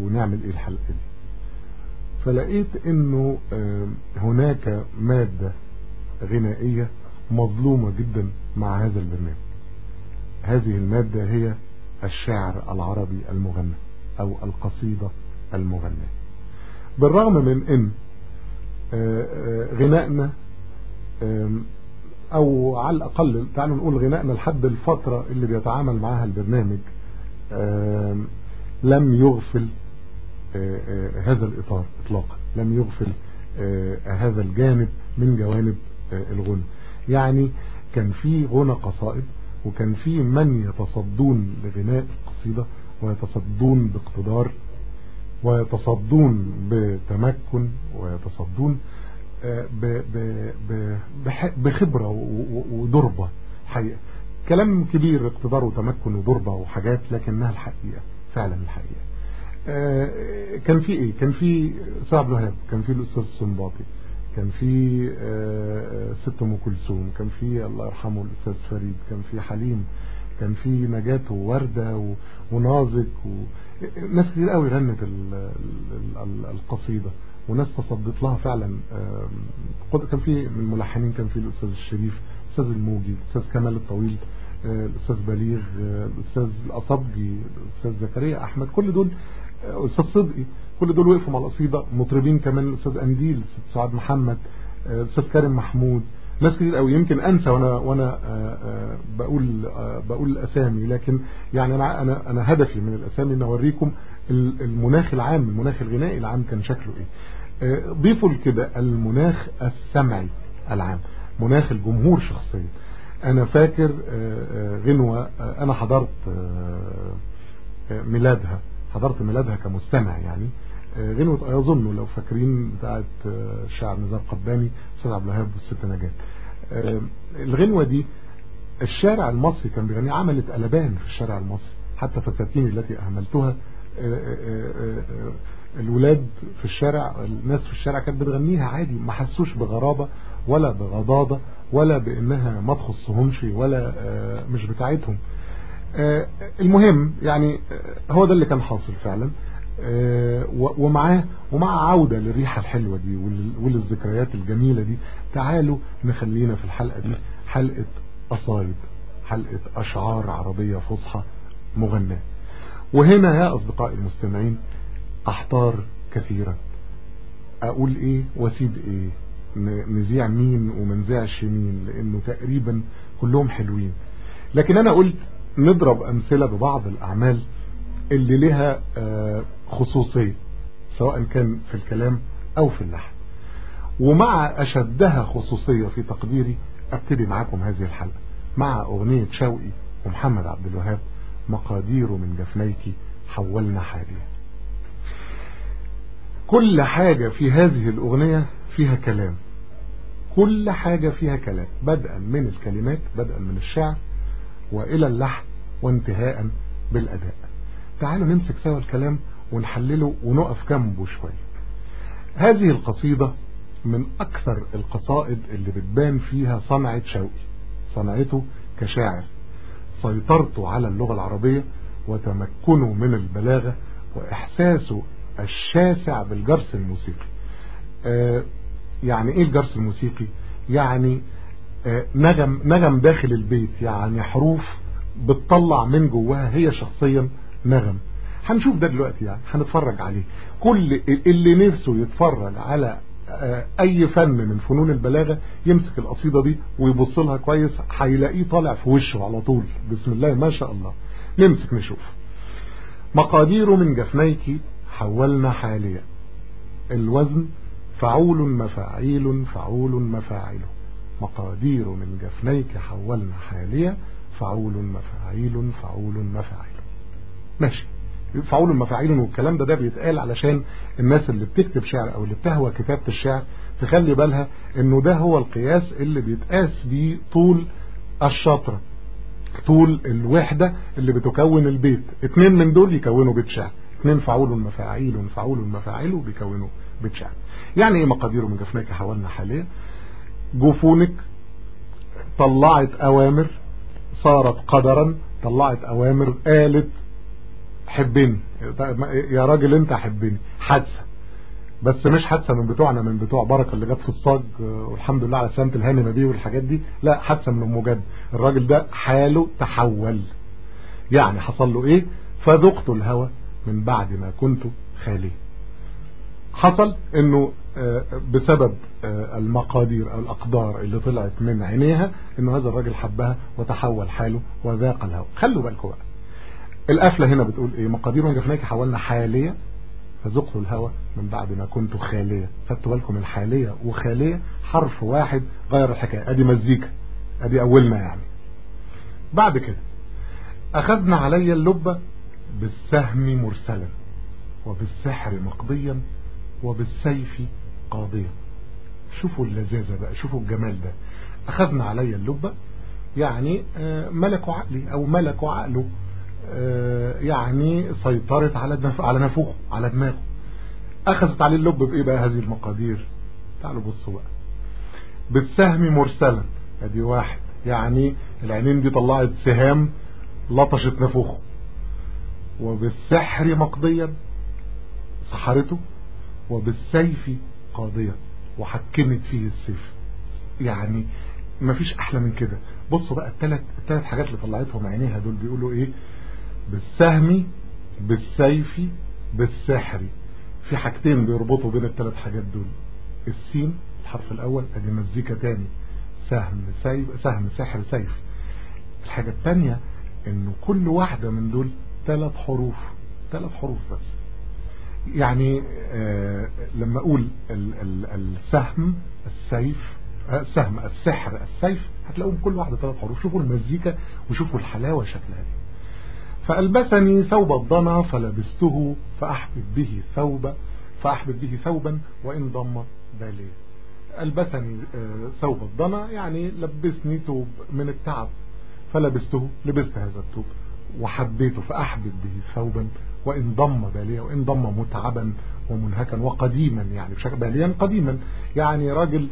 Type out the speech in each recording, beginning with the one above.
ونعمل إيه الحلقة دي. فلقيت إنه هناك مادة غنائية مظلومة جدا مع هذا البرنامج. هذه المادة هي الشعر العربي المغنى أو القصيدة المغنى بالرغم من إن غنائنا أو على الأقل تعالوا نقول غنائنا لحد الفترة اللي بيتعامل معها البرنامج لم يغفل هذا الإطار اطلاقا. لم يغفل هذا الجانب من جوانب الغنى. يعني كان في غنى قصائد وكان في من يتصدون لغناء القصيدة ويتصدون باقتدار ويتصدون بتمكن ويتصدون بخبرة ودربة حقيقة. كلام كبير اقتدار وتمكن ودربة وحاجات لكنها الحقيقة. فعلا الحقيقة. كان في إيه؟ كان في سعد الوهاب كان في الأستاذ السنباطي كان في ست أم كلثوم كان في الله يرحمه الأستاذ فريد كان في حليم كان في نجاة ووردة ونازك وناس كتير قوي غنت القصيدة وناس تصدت لها فعلا كان في من الملحنين كان في الأستاذ الشريف الاستاذ الموجي الاستاذ كمال الطويل الأستاذ بليغ الأستاذ الأصبجي الأستاذ زكريا أحمد كل دول أستاذ صدقي كل دول وقفوا مع القصيدة مطربين كمان الأستاذ أنديل الأستاذ سعاد محمد الأستاذ كريم محمود ناس كتير قوي. يمكن أنسى وأنا وأنا بقول بقول الأسامي لكن يعني أنا أنا أنا هدفي من الأسامي ان أوريكم المناخ العام المناخ الغنائي العام كان شكله إيه. ضيفوا لكده المناخ السمعي العام مناخ الجمهور شخصيا. أنا فاكر غنوة أنا حضرت ميلادها حضرت ميلادها كمستمع يعني. غنوة أظن لو فاكرين بتاعت الشاعر نزار قباني أستاذ عبد الوهاب والست نجاة. الغنوة دي الشارع المصري كان بيغني عملت قلبان في الشارع المصري حتى فساتيني التي أهملتها. الولاد في الشارع الناس في الشارع كانت بتغنيها عادي ما حسوش بغرابة. ولا بغضاضة ولا بإنها ما تخصهمش ولا مش بتاعتهم. المهم يعني هو ده اللي كان حاصل فعلا. ومعاه ومع عودة للريحة الحلوة دي وللذكريات الجميلة دي تعالوا نخلينا في الحلقة دي حلقة قصايد حلقة أشعار عربية فصحى مغناة وهنا يا أصدقائي المستمعين أحتار كثيرا. أقول إيه وأسيب إيه؟ نذيع مين ومنزعش مين لأنه تقريبا كلهم حلوين. لكن أنا قلت نضرب أمثلة ببعض الأعمال اللي لها خصوصية سواء كان في الكلام أو في اللحن. ومع أشدها خصوصية في تقديري أبتدي معاكم هذه الحلقة مع أغنية شوقي ومحمد عبد الوهاب مقادير من جفنيك حولنا حاليا. كل حاجة في هذه الأغنية فيها كلام. كل حاجة فيها كلام بدءا من الكلمات بدءا من الشعر وإلى اللحن وانتهاء بالأداء. تعالوا نمسك سوا الكلام ونحلله ونقف جنبه شوية. هذه القصيدة من أكثر القصائد اللي بتبان فيها صنعة شوقي. صنعته كشاعر. سيطرته على اللغة العربية وتمكنه من البلاغة وإحساسه الشاسع بالجرس الموسيقي. آه يعني إيه الجرس الموسيقي؟ يعني آه نغم, نغم داخل البيت يعني حروف بتطلع من جواها هي شخصيا نغم هنشوف ده دلوقتي يعني هنتفرج عليه. كل اللي نفسه يتفرج على أي فن من فنون البلاغة يمسك القصيدة دي ويبص لها كويس هيلاقيه طالع في وشه على طول. بسم الله ما شاء الله. نمسك نشوف. مقادير من جفنيك حولنا حاليا. الوزن فعول مفاعيل فعول مفاعل. مقادير من جفنيك حولنا حاليا فعول مفاعيل فعول مفاعل. ماشي. فعول مفاعيل والكلام ده ده بيتقال علشان الناس اللي بتكتب شعر أو اللي بتهوى كتابة الشعر تخلي بالها إنه ده هو القياس اللي بيتقاس بيه طول الشطرة طول الوحدة اللي بتكون البيت. اتنين من دول يكونوا بيت شعر. اتنين فعول مفاعيل فعول مفاعيل بيكونوا بيت شعر يعني إيه مقاديره من جفنك حولنا حاليا جفونك طلعت أوامر صارت قدرا طلعت أوامر قالت حبني. يا راجل أنت حبني. حادثة. بس مش حادثة من بتوعنا من بتوع بركة اللي جت في الصاج والحمد لله على سلامة الهاني نبيه والحاجات دي. لا حادثة من أم جد الراجل ده حاله تحول. يعني حصل له إيه؟ فذقت الهوى من بعد ما كنت خالي. حصل إنه بسبب المقادير أو الأقدار اللي طلعت من عينيها إنه هذا الراجل حبها وتحول حاله وذاق الهوى خلوا بالكم بقى. القفلة هنا بتقول إيه؟ مقادير من جفناك حولنا حالية فذقت الهوى من بعد ما كنت خالية. خدتوا بالكم الحاليه وخالية؟ حرف واحد غير الحكاية. أدي مزيكا. أدي أولنا يعني. بعد كده أخذنا علي اللبة بالسهم مرسلا وبالسحر مقضيا وبالسيف قاضيا شوفوا اللذاذة بقى شوفوا الجمال ده. أخذنا علي اللبة يعني ملكوا عقلي أو ملكوا عقله يعني سيطرت على على نفوخه على دماغه. أخذت عليه اللب بإيه بقى هذه المقادير؟ تعالوا بصوا بقى. بالسهم مرسلا. أدي واحد. يعني العينين دي طلعت سهام لطشت نفوخه. وبالسحر مقضيا سحرته. وبالسيف قاضية وحكمت فيه السيف. يعني مفيش أحلى من كده. بصوا بقى الثلاث الثلاث حاجات اللي طلعتهم عينيها دول بيقولوا إيه؟ بالسهم بالسيف بالسحر. في حاجتين بيربطوا بين الثلاث حاجات دول. السين الحرف الأول أدي مزيكا تاني. سهم سيف سهم سحر سيف. الحاجة الثانية إنه كل واحدة من دول ثلاث حروف ثلاث حروف بس. يعني آه لما ال السهم السيف السهم السحر السيف هتلاقوهم كل واحدة ثلاث حروف. شوفوا المزيكا وشوفوا الحلاوة شكلها. دي فألبسني ثوب الضنا فلبسته فأحبب به ثوبا فأحبب به ثوبا وإن ضم بالي. ألبسني آه ثوب الضنا يعني لبسني ثوب من التعب فلبسته لبست هذا الثوب وحبيته فأحبب به ثوبا وإن ضم باليا وإن ضم متعبا ومنهكا وقديما يعني بشكل باليا قديما. يعني راجل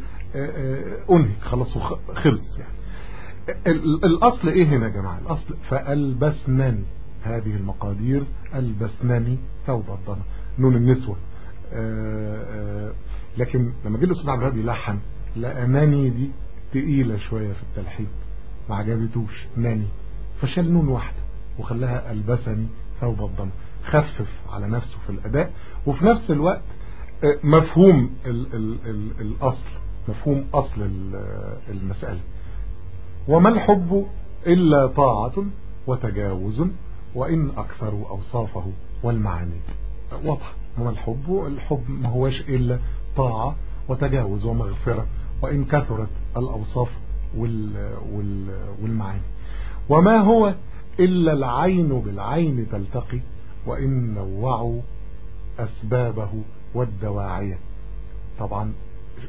أنهك خلاص خلص يعني. الأصل إيه هنا يا جماعة؟ الأصل فألبسنني هذه المقادير ألبسنني ثوب الضنا نون النسوة. لكن لما جه الأستاذ عبد الوهاب يلحن لأنني دي تقيلة شوية في التلحين ما عجبتوش ناني. فشال نون واحدة. وخلاها ألبسني ثوب الضم. خفف على نفسه في الأداء. وفي نفس الوقت مفهوم ال ال ال الأصل مفهوم أصل المسألة. وما الحب إلا طاعة وتجاوز وإن أكثر أوصافه والمعاني. واضح. وما الحب؟ الحب ما هوش إلا طاعة وتجاوز ومغفرة وإن كثرت الأوصاف وال وال والمعاني. وما هو إلا العين بالعين تلتقي وإن نوعوا أسبابه والدواعية طبعا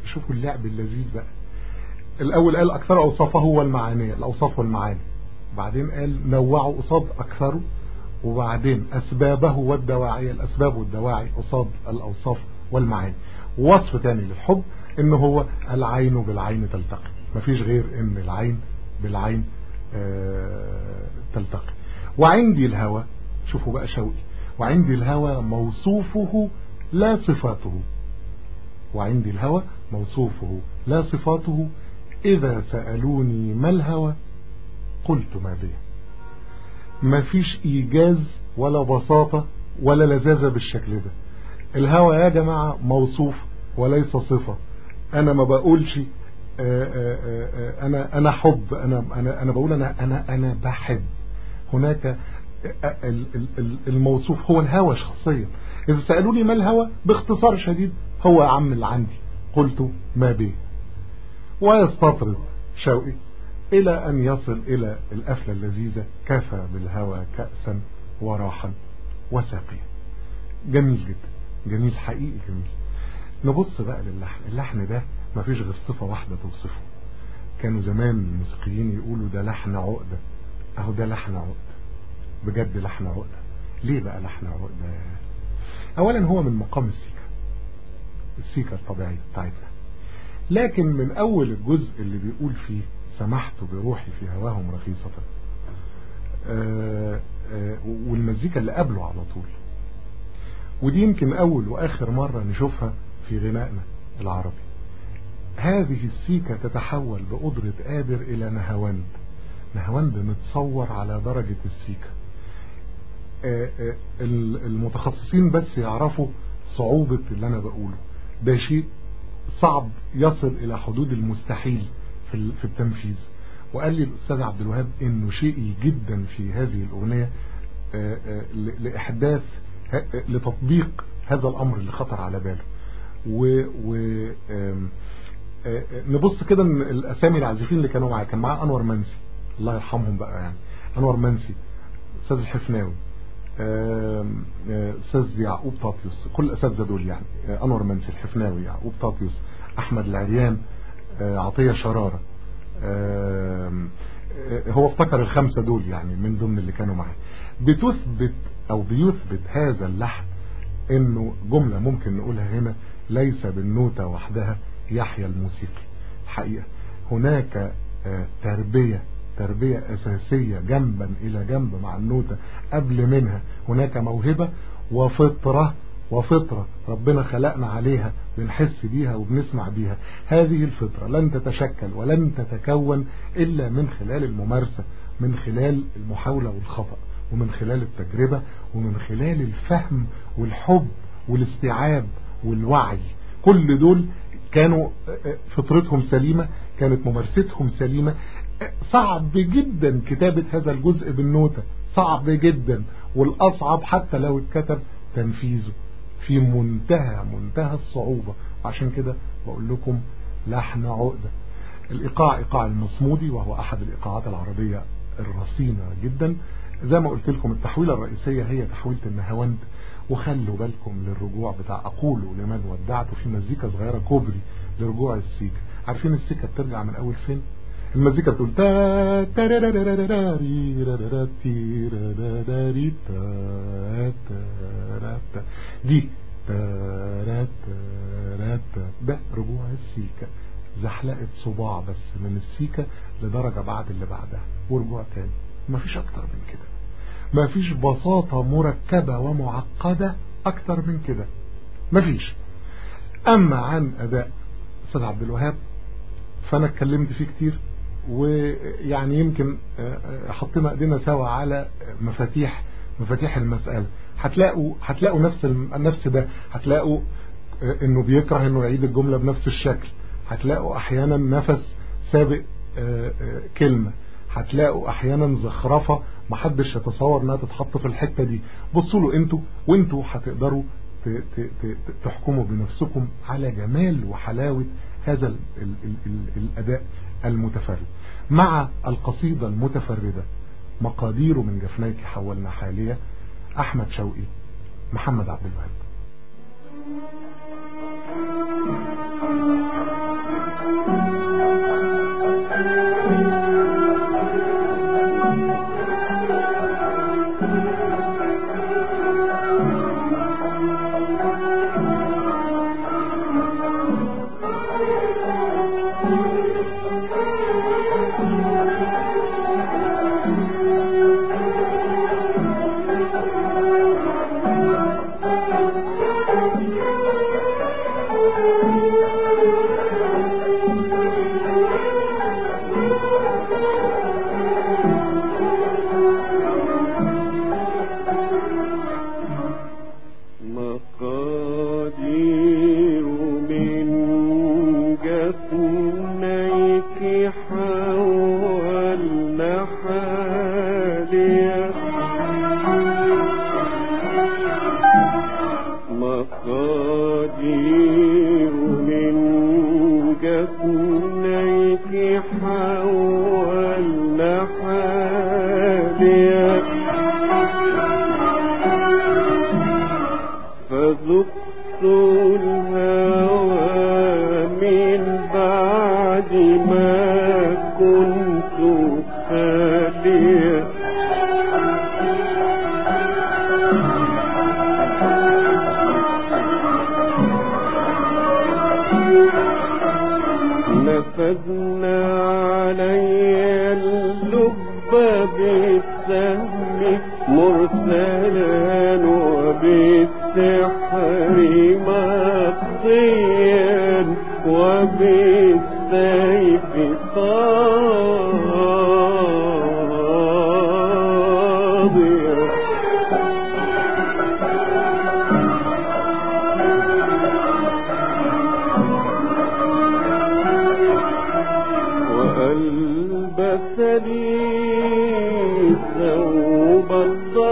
شوفوا اللعب اللذيذ بقى. الأول قال أكثر أوصافه والمعاني الأوصاف والمعاني. بعدين قال نوعوا قصاد أكثر وبعدين أسبابه والدواعية الأسباب والدواعي قصاد الأوصاف والمعاني. وصف تاني للحب إن هو العين بالعين تلتقي. مفيش غير إن العين بالعين تلتقي. وعندي الهوى شوفوا بقى شوقي. وعندي الهوى موصوفه لا صفاته. وعندي الهوى موصوفه لا صفاته. إذا سألوني ما الهوى؟ قلت ما به ما فيش إيجاز ولا بساطة ولا لذاذة بالشكل ده. الهوى يا جماعة موصوف وليس صفة. أنا ما بقولش أنا أنا حب أنا أنا أنا بقول أنا أنا أنا بحب. هناك الموصوف هو الهوى شخصيا. إذا سألوني ما الهوى باختصار شديد هو يا عم اللي عندي. قلت ما به ويستطرد شوقي إلى أن يصل إلى الأفلة اللذيذة. كفى بالهوى كأسا وراحا وساقيا جميل جدا. جميل حقيقي جميل. نبص بقى للحن. اللحن ده ما فيش غير صفة واحدة توصفه. كانوا زمان الموسيقيين يقولوا ده لحن عقدة. أهو ده لحن عقدة. بجد لحن عقدة. ليه بقى لحن عقدة؟ اولا هو من مقام السيكا السيكا الطبيعية بتاعتنا. لكن من أول الجزء اللي بيقول فيه سمحت بروحي في هواهم رخيصة. آآ والمزيكا اللي قبله على طول. ودي يمكن أول وآخر مرة نشوفها في غنائنا العربي. هذه السيكة تتحول بقدرة قادر إلى نهواند نهواند متصور على درجة السيكة المتخصصين بس يعرفوا صعوبة اللي أنا بقوله. ده شيء صعب يصل إلى حدود المستحيل في التنفيذ. وقال لي الأستاذ عبد الوهاب إنه شيء جدا في هذه الأغنية لإحداث لتطبيق هذا الأمر اللي خطر على باله. و, و نبص كده الأسامي العازفين اللي كانوا معاه. كان معاه أنور منسي. الله يرحمهم بقى يعني. أنور منسي أستاذ الحفناوي. أستاذ يعقوب طاطيوس. كل الأساتذة دول يعني. أنور منسي الحفناوي يعقوب طاطيوس أحمد العريان عطية شرارة. هو افتكر الخمسة دول يعني من ضمن اللي كانوا معاه. بتثبت أو بيثبت هذا اللحن إنه جملة ممكن نقولها هنا ليس بالنوتة وحدها يحيى الموسيقي. الحقيقة هناك تربية تربية أساسية جنبا إلى جنب مع النوتة قبل منها. هناك موهبة وفطرة وفطرة ربنا خلقنا عليها بنحس بيها وبنسمع بيها. هذه الفطرة لن تتشكل ولن تتكون إلا من خلال الممارسة من خلال المحاولة والخطأ ومن خلال التجربة ومن خلال الفهم والحب والاستيعاب والوعي. كل دول كانوا فطرتهم سليمة كانت ممارستهم سليمة. صعب جدا كتابة هذا الجزء بالنوتة. صعب جدا. والأصعب حتى لو اتكتب تنفيذه في منتهى منتهى الصعوبة. عشان كده بقول لكم لحن عقدة. الإيقاع إيقاع المصمودي وهو أحد الإيقاعات العربية الرصينة جدا. زي ما قلت لكم التحويلة الرئيسية هي تحويلة النهاوند. وخلوا بالكم للرجوع بتاع أقول لمن ودعته في مزيكا صغيرة كوبري لرجوع السيكا عارفين السيكا بترجع من أول فين؟ المزيكا بتقول تا دي ده رجوع السيكا زحلقة صباع بس من السيكا لدرجة بعد اللي بعدها. ورجوع تاني. مفيش أكتر من كده. مفيش بساطة مركبة ومعقدة أكتر من كده. مفيش أما عن أداء أستاذ عبد الوهاب فأنا اتكلمت فيه كتير ويعني يمكن حطينا إيدينا سوا على مفاتيح مفاتيح المسألة. هتلاقوا هتلاقوا نفس النفس ده. هتلاقوا إنه بيكره إنه يعيد الجملة بنفس الشكل. هتلاقوا أحيانا نفس سابق كلمة. هتلاقوا أحيانا زخرفة محدش يتصور إنها تتحط في الحتة دي. بصوا له أنتوا وانتوا هتقدروا تحكموا بنفسكم على جمال وحلاوة هذا ال ال ال الأداء المتفرد. مع القصيدة المتفردة مقادير من جفنيك حولنا حالية أحمد شوقي محمد عبد الوهاب.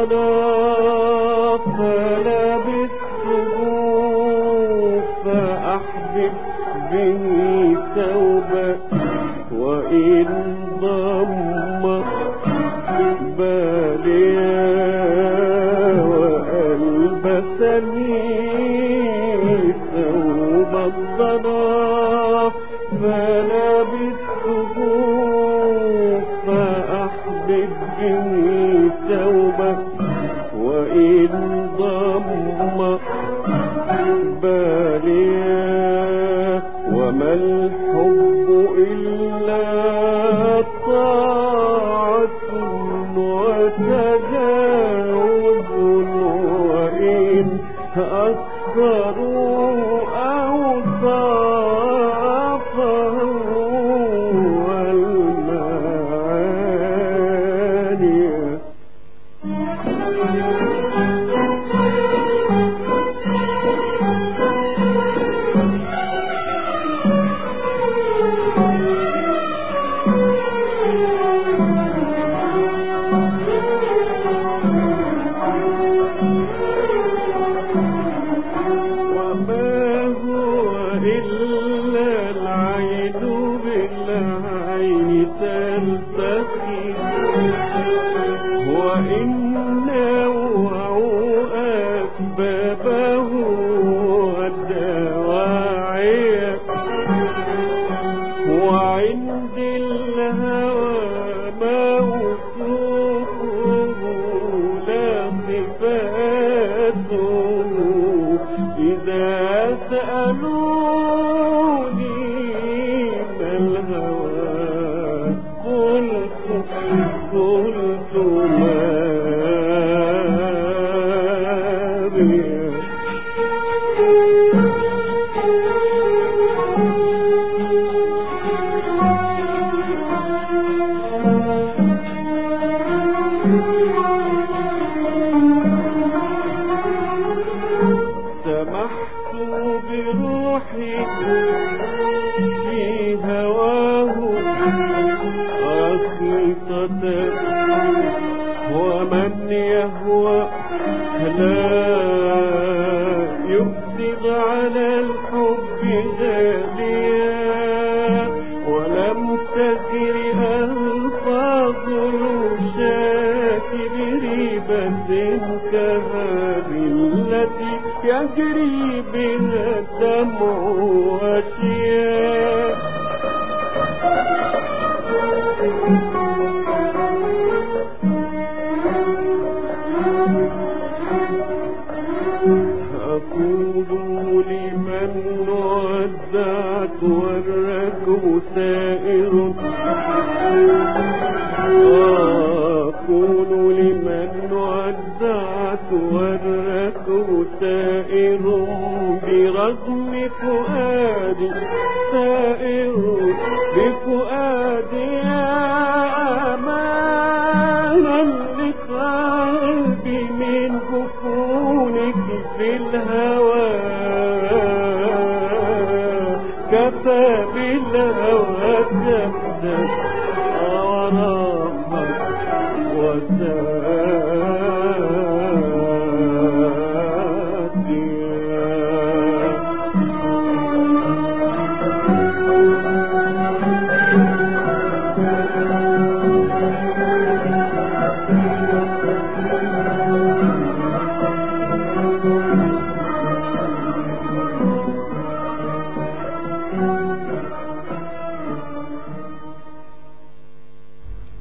Lord. يجري بنا دم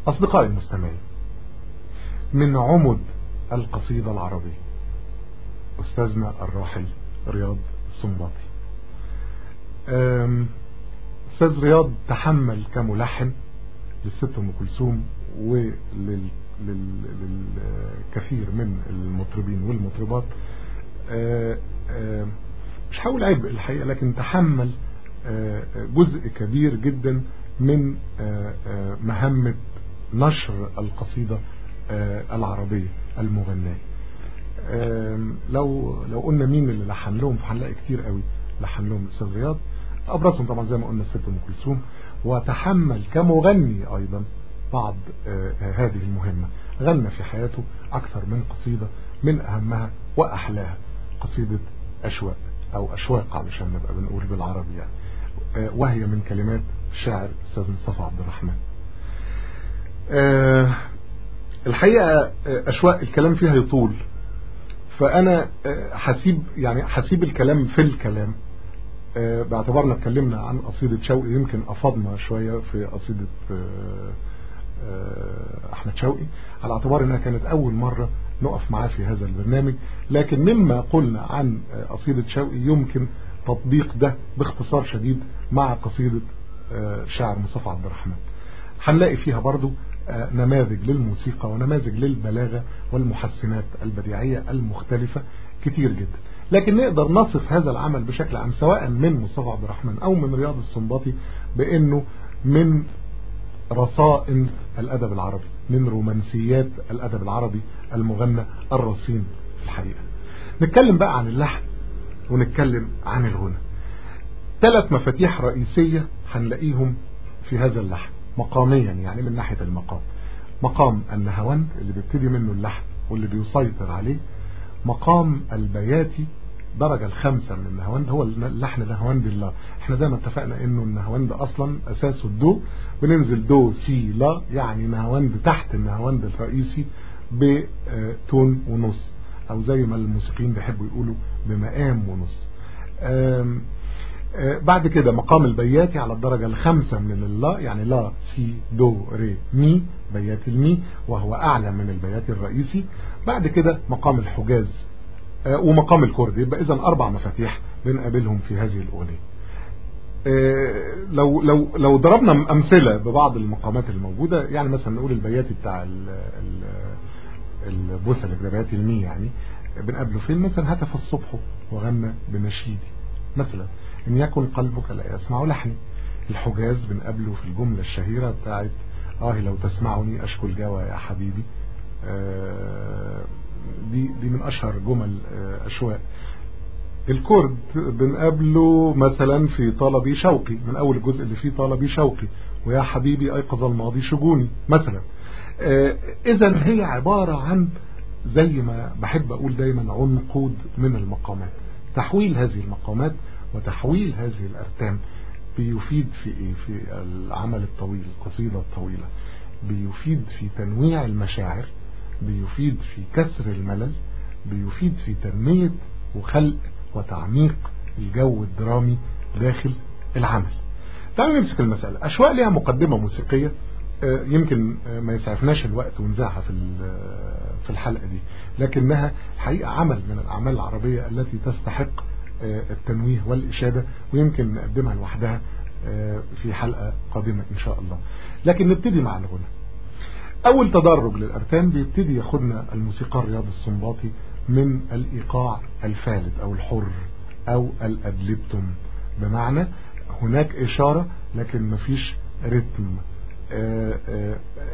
أصدقائي المستمعين من عمد القصيدة العربية أستاذنا الراحل رياض السنباطي أستاذ رياض تحمل كملحن للست أم كلثوم وللكثير من المطربين والمطربات. أه، أه، مش هقول عبء الحقيقة لكن تحمل أه، جزء كبير جدا من مهمة نشر القصيدة آه، العربية المغنية. لو لو قلنا مين اللي لحن لهم فهنلاقي كتير قوي لحن لهم الأستاذ رياض أبرزهم طبعا زي ما قلنا الست أم كلثوم وتحمل كمغني أيضا بعض آه، آه، هذه المهمة. غنى في حياته أكثر من قصيدة من أهمها وأحلاها قصيدة أشواق أو أشواق علشان نبقى بنقول بالعربي يعني. وهي من كلمات الشاعر الأستاذ مصطفى عبد الرحمن. الحقيقة آه، أشواق الكلام فيها يطول. فأنا آه، هسيب يعني هسيب الكلام في الكلام. آه، باعتبارنا اتكلمنا عن قصيدة شوقي يمكن أفضنا شوية في قصيدة آه، آه، أحمد شوقي على اعتبار إنها كانت أول مرة نقف معاه في هذا البرنامج. لكن مما قلنا عن آه، قصيدة شوقي يمكن تطبيق ده باختصار شديد مع قصيدة آه، شاعر مصطفى عبد الرحمن. هنلاقي فيها برضو آه، نماذج للموسيقى ونماذج للبلاغة والمحسنات البديعية المختلفة كتير جدا. لكن نقدر نصف هذا العمل بشكل عام سواء من مصطفى عبد الرحمن أو من رياض السنباطي بأنه من رصائن الأدب العربي من رومانسيات الأدب العربي المغنى الرصين في الحقيقة. نتكلم بقى عن اللحن ونتكلم عن الغنى. ثلاث مفاتيح رئيسية هنلاقيهم في هذا اللحن. مقاميا يعني من ناحية المقام. مقام النهوند اللي بيبتدي منه اللحن واللي بيسيطر عليه. مقام البياتي درجة الخامسة من النهوند هو اللحن نهوند الله إحنا زي ما اتفقنا إنه النهوند أصلا اساسه الدو. بننزل دو سي لا يعني نهوند تحت النهوند الرئيسي بتون ونص أو زي ما الموسيقيين بيحبوا يقولوا بمقام ونص. بعد كده مقام البياتي على الدرجة الخامسة من اللا يعني لا سي دو ري مي بياتي المي وهو أعلى من البياتي الرئيسي. بعد كده مقام الحجاز آه، ومقام الكرد يبقى إذا أربع مفاتيح بنقابلهم في هذه الأغنية آه، لو لو لو ضربنا أمثلة ببعض المقامات الموجودة يعني مثلا نقول البياتي بتاع ال ال البوسلك ده بياتي المي يعني بنقابله فين؟ مثلا هتف الصبح وغنى بنشيدي مثلا إن يكن قلبك لا يسمع لحني. الحجاز بنقابله في الجملة الشهيرة بتاعت آه لو تسمعني أشكو الجوى يا حبيبي. آه دي دي من أشهر جمل آه الكرد بنقابله مثلا في طلبي شوقي من أول الجزء اللي فيه طلبي شوقي. ويا حبيبي أيقظ الماضي شجوني مثلا. آه إذا هي عبارة عن زي ما بحب أقول دايما عنقود من المقامات. تحويل هذه المقامات وتحويل هذه الأرتام بيفيد في إيه؟ في العمل الطويل القصيدة الطويلة. بيفيد في تنويع المشاعر بيفيد في كسر الملل بيفيد في تنمية وخلق وتعميق الجو الدرامي داخل العمل. تعالوا نمسك المسألة. أشواق لها مقدمة موسيقية. يمكن ما يسعفناش الوقت ونزاعها في في الحلقة دي لكنها حقيقة عمل من الأعمال العربية التي تستحق التنويه والإشادة ويمكن نقدمها لوحدها في حلقة قادمة إن شاء الله. لكن نبتدي مع الغنى. أول تدرج للأرتان بيبتدي ياخدنا الموسيقار رياض السنباطي من الإيقاع الفالت أو الحر أو الأدلبتم. بمعنى هناك إشارة لكن مفيش رتم.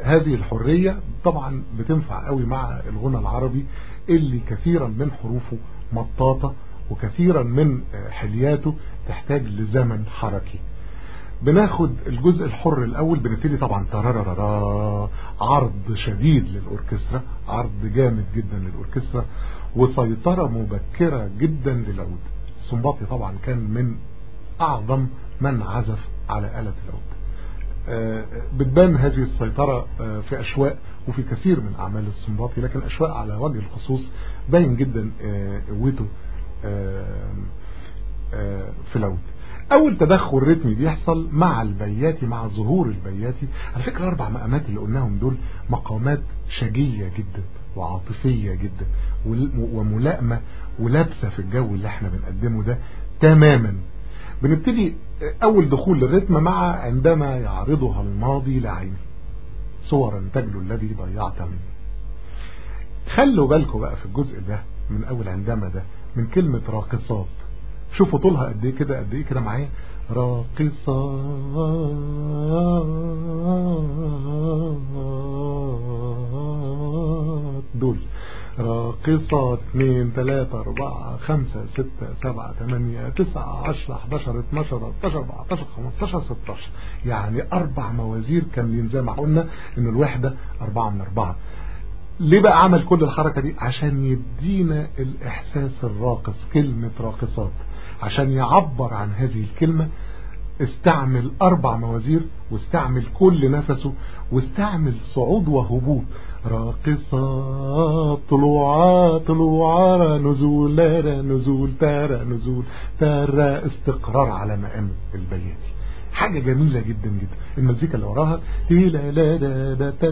هذه الحرية طبعا بتنفع قوي مع الغنى العربي اللي كثيرا من حروفه مطاطة وكثيرا من حلياته تحتاج لزمن حركي. بناخد الجزء الحر الأول بنبتدي طبعا ترارارا عرض شديد للأوركسترا عرض جامد جدا للأوركسترا وسيطرة مبكرة جدا للعود. السنباطي طبعا كان من أعظم من عزف على آلة العود. بتبان هذه السيطرة في أشواق وفي كثير من أعمال السنباطي لكن أشواق على وجه الخصوص باين جدا قوته في العود. أول تدخل رتمي بيحصل مع البياتي مع ظهور البياتي على فكرة أربع مقامات اللي قلناهم دول مقامات شجية جدا وعاطفية جدا وملائمة ولابسة في الجو اللي إحنا بنقدمه ده تماما. بنبتدي أول دخول للرتم مع عندما يعرضها الماضي لعيني صورا تجلو الذي ضيعت مني خلوا بالكم بقى في الجزء ده من أول عندما ده من كلمة راقصات. شوفوا طولها قد إيه كده قد إيه كده معايا. راقصات. دول. راقصات اتنين تلاتة أربعة خمسة ستة سبعة تمانية تسعة عشرة حداشر اتناشر اربعتاشر أربعتاشر خمستاشر ستاشر. يعني أربع موازير كاملين زي ما قلنا إن الوحدة أربعة من أربعة. ليه بقى عمل كل الحركة دي؟ عشان يدينا الإحساس الراقص كلمة راقصات. عشان يعبر عن هذه الكلمة استعمل أربع موازير واستعمل كل نفسه واستعمل صعود وهبوط. راقصات طلوعات طلوعا نزول تارا نزول تارا نزول تارا استقرار على مقام البياتي حاجة جميلة جدا جدا. المزيكا اللي وراها تي لا لا لا دا تا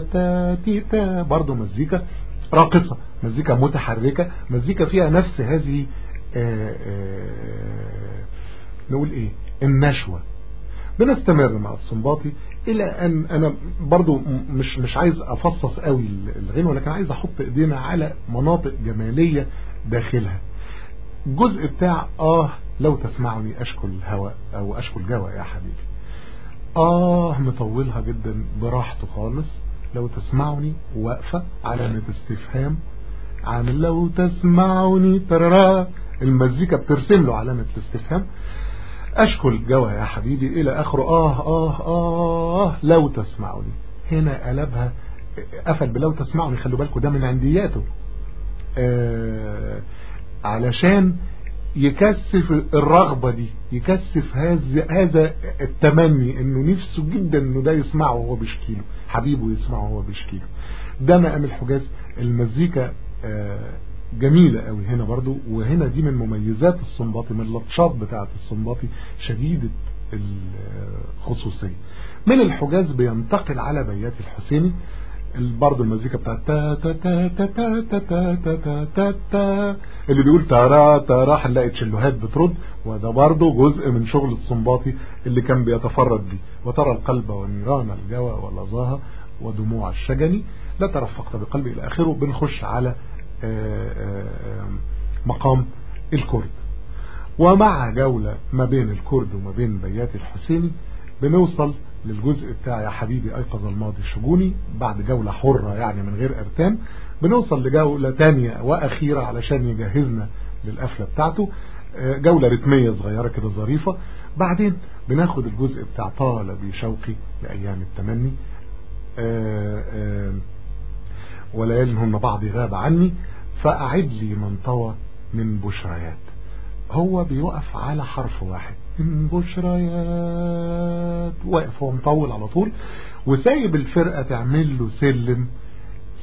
تا تا برضه مزيكا راقصة مزيكا متحركة مزيكا فيها نفس هذه آآ آآ نقول إيه النشوة. بنستمر مع الصنباطي إلى أن أنا برضو مش مش عايز أفصص قوي الغنوة لكن عايز أحط إيدينا على مناطق جمالية داخلها. الجزء بتاع آه لو تسمعني اشكل هواء أو اشكل جوا يا حبيبي. آه مطولها جدا براحته خالص. لو تسمعني واقفة علامة استفهام. عامل لو تسمعني ترى المزيكا بترسم له علامة الاستفهام. أشكل جوا يا حبيبي إلى آخره. آه آه آه لو تسمعني. هنا قلبها قفل بلو تسمعني خلوا بالكم ده من عندياته. آه علشان يكثف الرغبة دي يكثف هذا هذا التمني إنه نفسه جدا إنه ده يسمعه وهو بيشكيله حبيبه يسمعه وهو بيشكيله. ده مقام الحجاز. المزيكا آه جميلة قوي هنا برضو وهنا دي من مميزات الصنباطي من اللطشات بتاعة الصنباطي شديدة الخصوصية من الحجاز بينتقل على بيات الحسيني برضه المزيكا بتاعت تا تا تا تا تا تا تا تا تا تا اللي بيقول تارا تارا هنلاقي تشلوهات بترد وده برضه جزء من شغل الصنباطي اللي كان بيتفرد بيه وترى القلب ونيران الجوى ولظاها ودموع الشجني لا ترفقت بقلبي إلى اخره بنخش على مقام الكرد ومع جولة ما بين الكرد وما بين بيات الحسيني بنوصل للجزء بتاع يا حبيبي أيقظ الماضي الشجوني بعد جولة حرة يعني من غير ارتام بنوصل لجولة تانية وأخيرة علشان يجهزنا للقفلة بتاعته. جولة رتمية صغيرة كده ظريفة. بعدين بناخد الجزء بتاع طال بشوقي لأيام التمني. وليالي هن بعض غاب عني. فأعد لي من طوى من بشريات. هو بيقف على حرف واحد. من بشريات. واقف هو مطول على طول. وسايب الفرقة تعمل له سلم.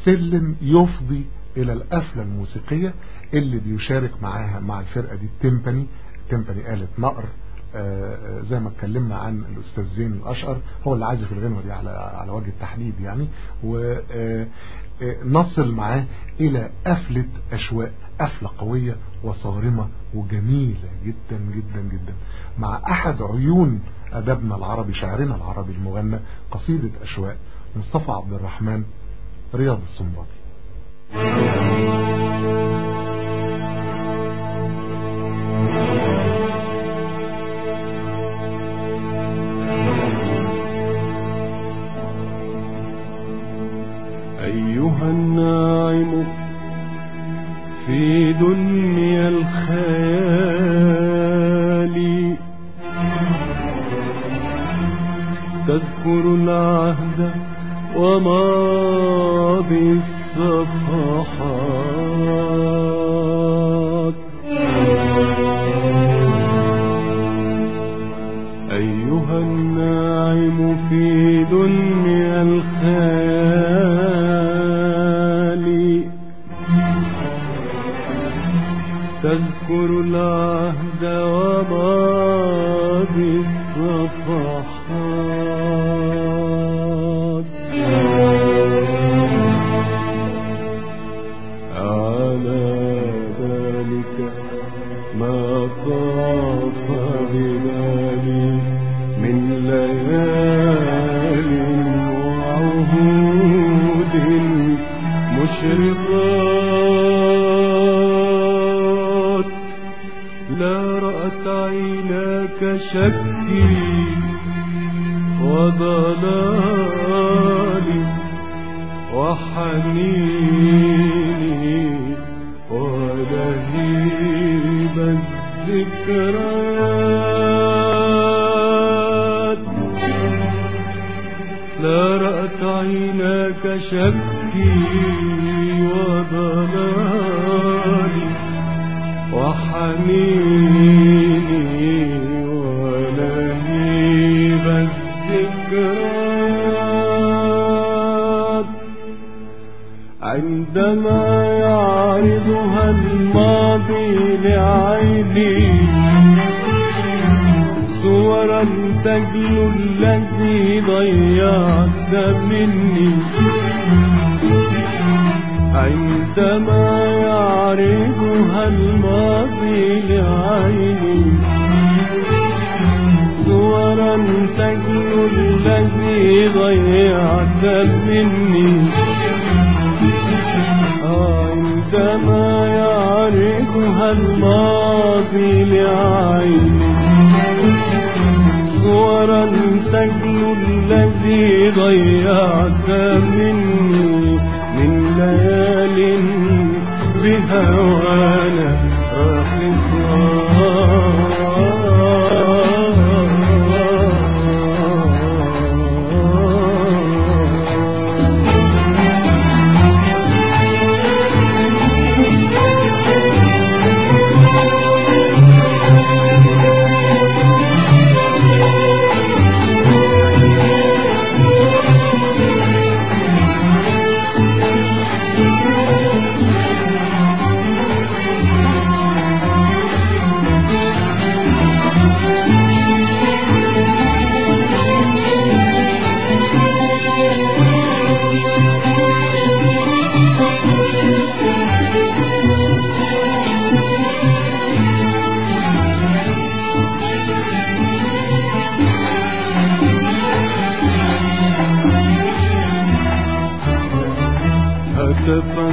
سلم يفضي إلى القفلة الموسيقية اللي بيشارك معاها مع الفرقة دي. التمبني التمبني آلة نقر. زي ما اتكلمنا عن الأستاذ زين الأشقر هو اللي عازف الغنوة دي على على وجه التحديد يعني. ونصل معاه إلى قفلة أشواق قفلة قوية وصارمة وجميلة جدا جدا جدا. مع أحد عيون أدبنا العربي شاعرنا العربي المغنى قصيدة أشواق مصطفى عبد الرحمن رياض السنباطي أيها تذكر العهد وماضي الصفحات. عيناك شكي وضلالي وحنيني ولهيب الذكريات لا رأت عيناك شكي وضلالي وحنيني عندما يعرضها الماضي لعيني. صورا تجلو الذي ضيعت مني. عندما يعرضها الماضي لعيني. صورا تجلو الذي ضيعت مني. عندما يعرضها الماضي لعيني. صورا تجلو الذي ضيعت مني من ليال بهوانا. هتف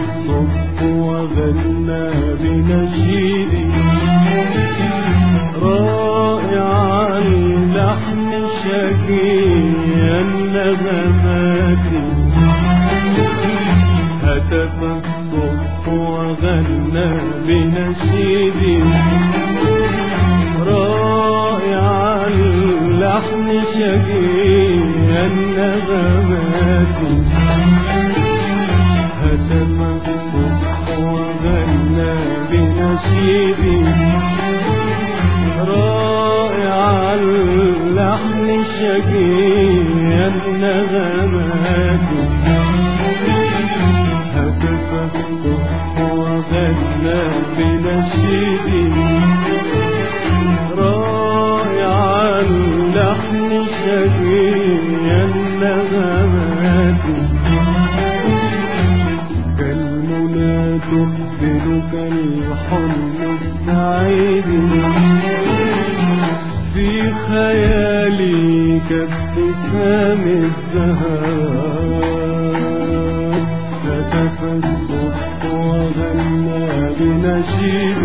هتف الصبح وغنى بنشيد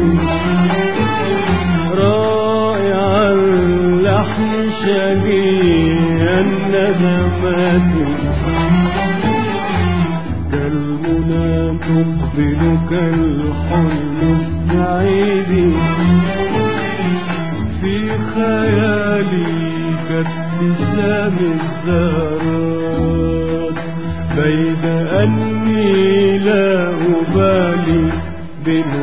رائع اللحن شقي النغمات كالمنى تقبلك الحلم السعيد في خيالي كابتسام الزهرات be.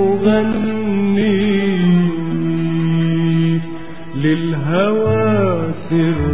أغني للهوى سر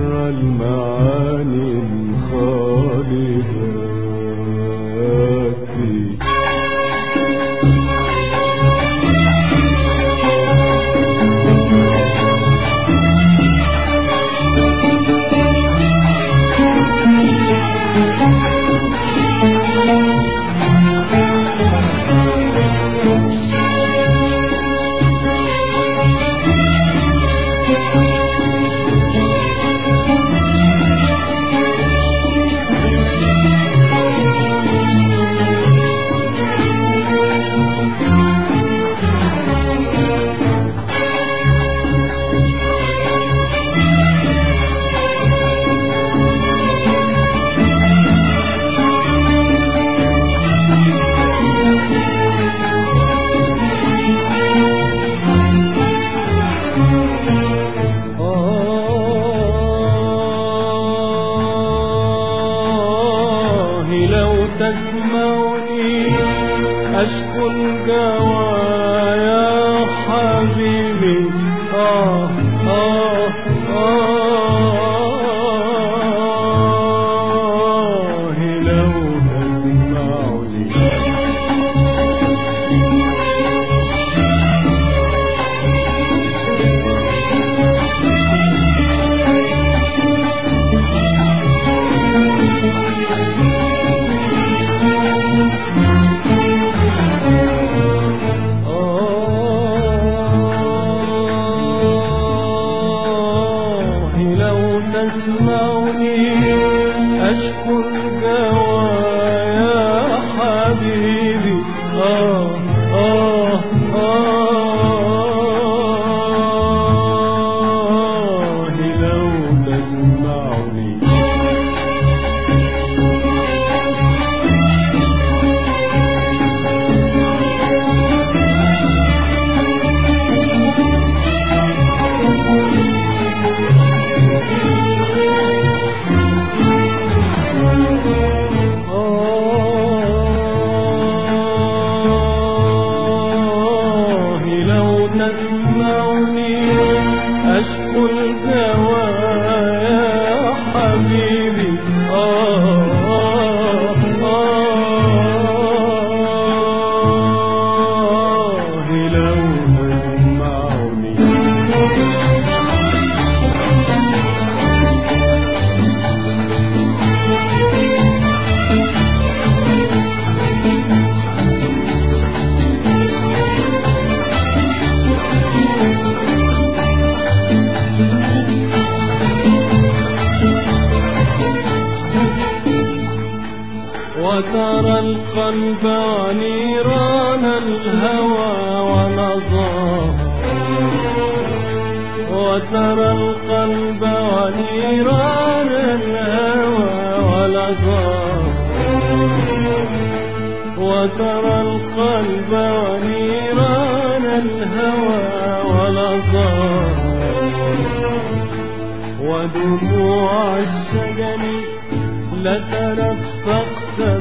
حسنا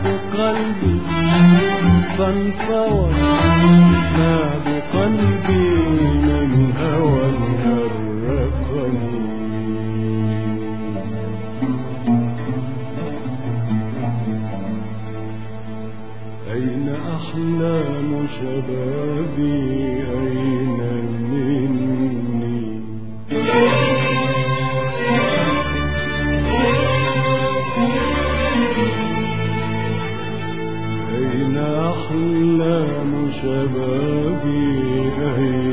بقلبي فانصور أحلام شبابي أهي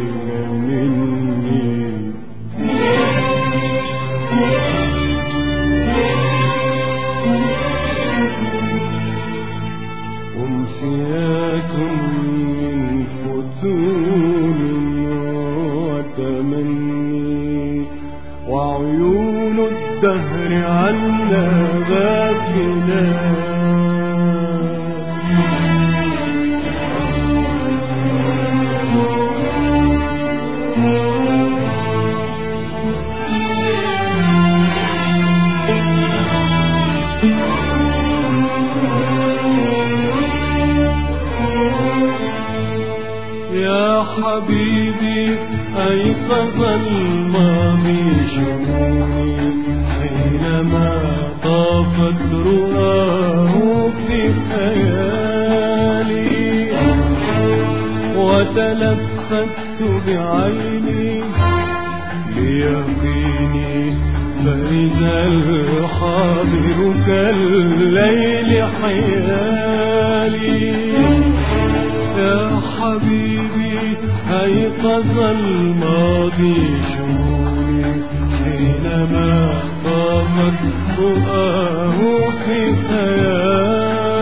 طافت رؤاه في خيالي.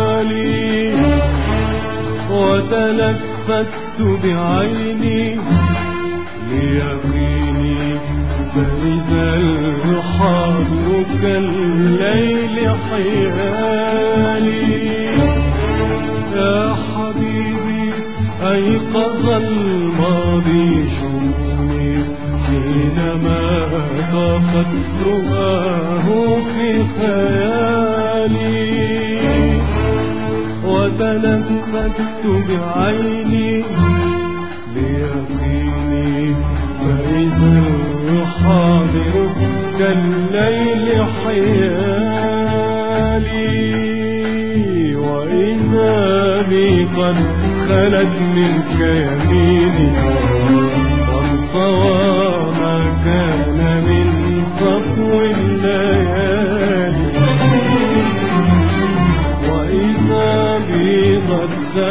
وتلفت بعيني ليقيني فإذا الحاضر كالليل حيالي. يا حبيبي أيقظ الماضي شؤوني حينما طافت رؤاه وتلفت بعيني ليقيني فإذا الحاضر كالليل حيالي وإذا بي قد خلت منك يميني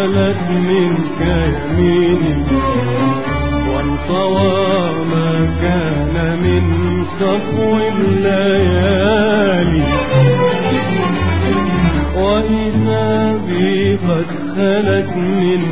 خلت منك يميني وانطوى ما كان من صفو الليالي. وإذا بي قد خلت منك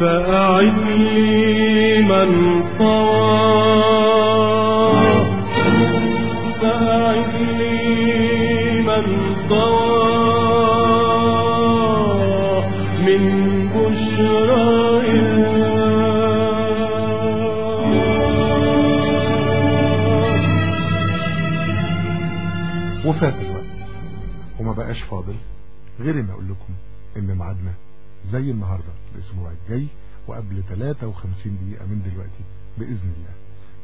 فأعد لي من طوى. فأعد لي من طوى من بشرايا وفات الوقت وما بقاش فاضل غير إن أقول لكم إن ميعادنا زي النهارده. 53 دقيقة من دلوقتي بإذن الله.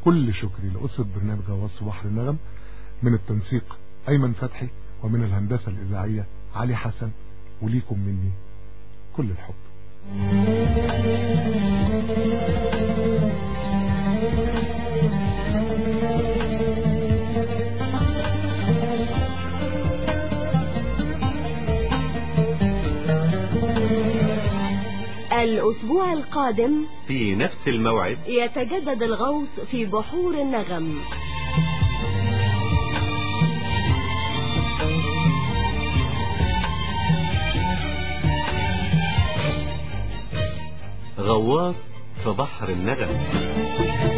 كل شكري لأسرة برنامج غواص بحر النغم من التنسيق أيمن فتحي ومن الهندسة الإذاعية علي حسن وليكم مني كل الحب. الأسبوع القادم في نفس الموعد. يتجدد الغوص في بحور النغم. غواص في بحر النغم.